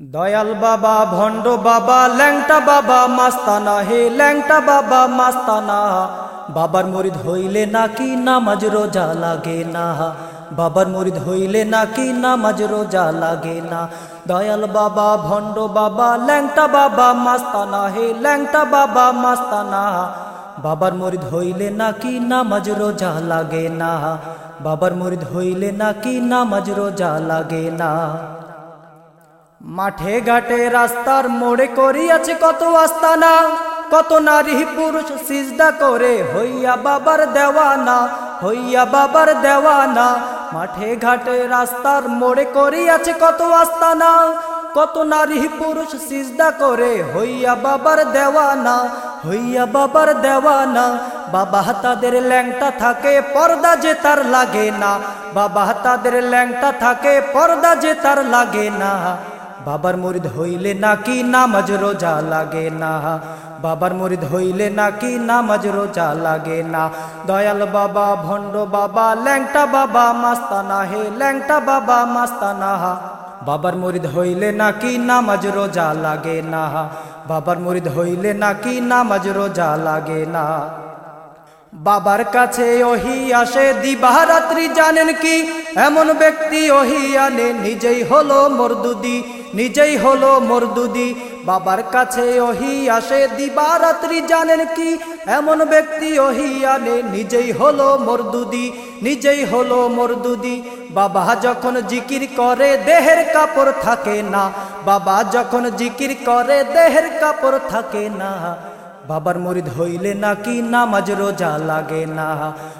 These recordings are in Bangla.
দয়াল বাবা, ভণ্ড বাবা, ল্যাংটা বাবা, মাস্তানা হে ল্যাংটা বাবা, মাস্তানা। বাবার মরিদ হইলে নাকি নামাজ রোজা লাগে না। বাবার মরিদ হইলে নাকি নামাজ রোজা লাগে না। দয়াল বাবা, ভণ্ড বাবা, ল্যাংটা বাবা, মাস্তানা হে ল্যাংটা বাবা, মাস্তানা। বাবার মরিদ হইলে নাকি নামাজ রোজা লাগে না। বাবার মরিদ হইলে নাকি নামাজ রোজা লাগে না। মাঠে ঘাটে রাস্তার মোড়ে করিয়াছে কত আস্তানা, কত নারী পুরুষ সিজদা করে, হইয়া বাবার দেওয়ানা, হইয়া বাবার দেওয়ানা। মাঠে ঘাটে রাস্তার মোড়ে করিয়াছে কত আস্তানা, কত নারী পুরুষ সিজদা করে, হইয়া বাবার দেওয়ানা, হইয়া বাবার দেওয়ানা। বাবা তাদের ল্যাংটা থাকে, পর্দা যে তার লাগে না। বাবা তাদের ল্যাংটা থাকে, পর্দা যে তার লাগে না। বাবার মরিদ হইলে নাকি নামাজ রোজা লাগে না। বাবার মরিদ হইলে নাকি নামাজ রোজা লাগে না। দয়াল বাবা, ভণ্ড বাবা, ল্যাংটা বাবা, মাস্তানা হে, ল্যাংটা বাবা, মাস্তানা বাবার মরিদ হইলে নাকি নামাজ রোজা লাগে না। বাবার মরিদ হইলে নাকি নামাজ রোজা লাগে না। বাবার কাছে ওহি আসে, দিবারাত্রি জানেন কি? এমন ব্যক্তি ওহি আনে, নিজেই হলো মরদুদি। নিজেই হলো মরদুদি বাবার কাছে ওহি আসে, দিবারাত্রি জানেন কি? এমন ব্যক্তি ওহি আনে, নিজেই হলো মরদুদি নিজেই হলো মর্দুদি বাবা যখন জিকির করে, দেহের কাপড় থাকে না। বাবা যখন জিকির করে, দেহের কাপড় থাকে না। বাবার মরিদ হইলে নাকি নামাজ রোজা লাগে না?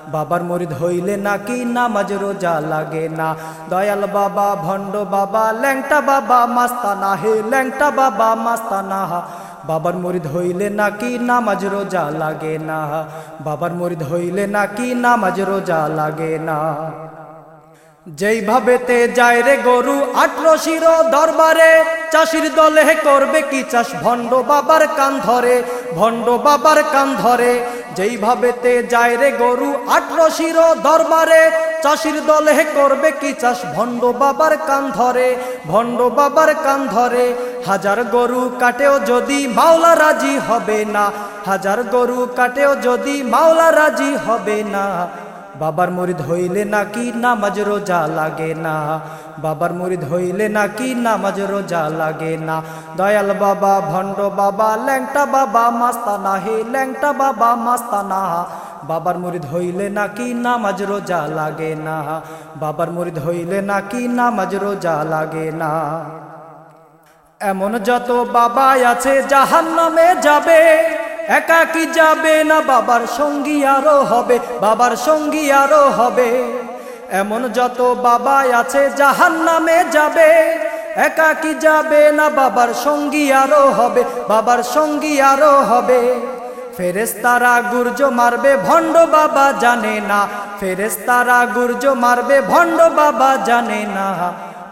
বাবার মরিদ হইলে নাকি নামাজ রোজা লাগে না? দয়াল বাবা, ভণ্ড বাবা, ল্যাংটা বাবা, মাস্তানা হে, ল্যাংটা বাবা, মাস্তানা বাবার মরিদ হইলে নাকি নামাজ রোজা লাগে না? বাবার মরিদ হইলে নাকি নামাজ রোজা লাগে না? যেইভাবেতে যায় রে গরু আটলো শির দরবারে, চাষির দলে করবে কি চাষ? ভণ্ড বাবার কান ধরে ভণ্ড বাবার কান ধরে, যেইভাবে তে যায় রে গরু আটলো শির দরবারে, চাষির দলে করবে কি চাষ? ভণ্ড বাবার কান ধরে, ভণ্ড বাবার কান ধরে, হাজার গরু কাটেও যদি মাওলা রাজি হবে না, হাজার গরু কাটেও যদি মাওলা রাজি হবে না। বাবার মরিদ হইলে নাকি নামাজ রোজা লাগে না? বাবার মরিদ হইলে নাকি নামাজ রোজা লাগে না? দয়াল বাবা, ভণ্ড বাবা, ল্যাংটা বাবা, মাস্তানা হে, ল্যাংটা বাবা, মাস্তানা বাবার মরিদ হইলে নাকি নামাজ রোজা লাগে না? বাবার মরিদ হইলে নাকি নামাজ রোজা লাগে না? এমন যত বাবা আছে জাহান নামে যাবে। একাকি যাবে না বাবার সঙ্গী আরও হবে, বাবার সঙ্গী আরও হবে। এমন যত বাবা আছে জাহান নামে যাবে একাকি যাবে না বাবার সঙ্গী আরও হবে, বাবার সঙ্গী আরও হবে। ফেরেস্তারা গুর্জ মারবে, ভণ্ড বাবা জানে না। ফেরেস্তারা গুর্জ মারবে, ভণ্ড বাবা জানে না।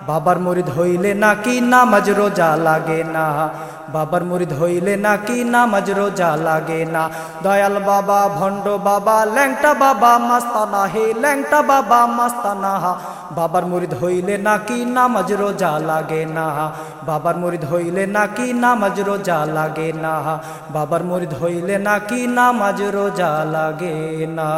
বাবার মরিদ হইলে নাকি নামাজ রোজা লাগে না। বাবার মরিদ হইলে নাকি নামাজ রোজা লাগে না। দয়াল বাবা, ভণ্ড বাবা, ল্যাংটা বাবা, মাস্তানা হে, ল্যাংটা বাবা, মাস্তানা বাবার মরিদ হইলে নাকি নামাজ রোজা লাগে না। বাবার মরিদ হইলে নাকি নামাজ রোজা লাগে না। বাবার মরিদ হইলে নাকি নামাজ রোজা লাগে না।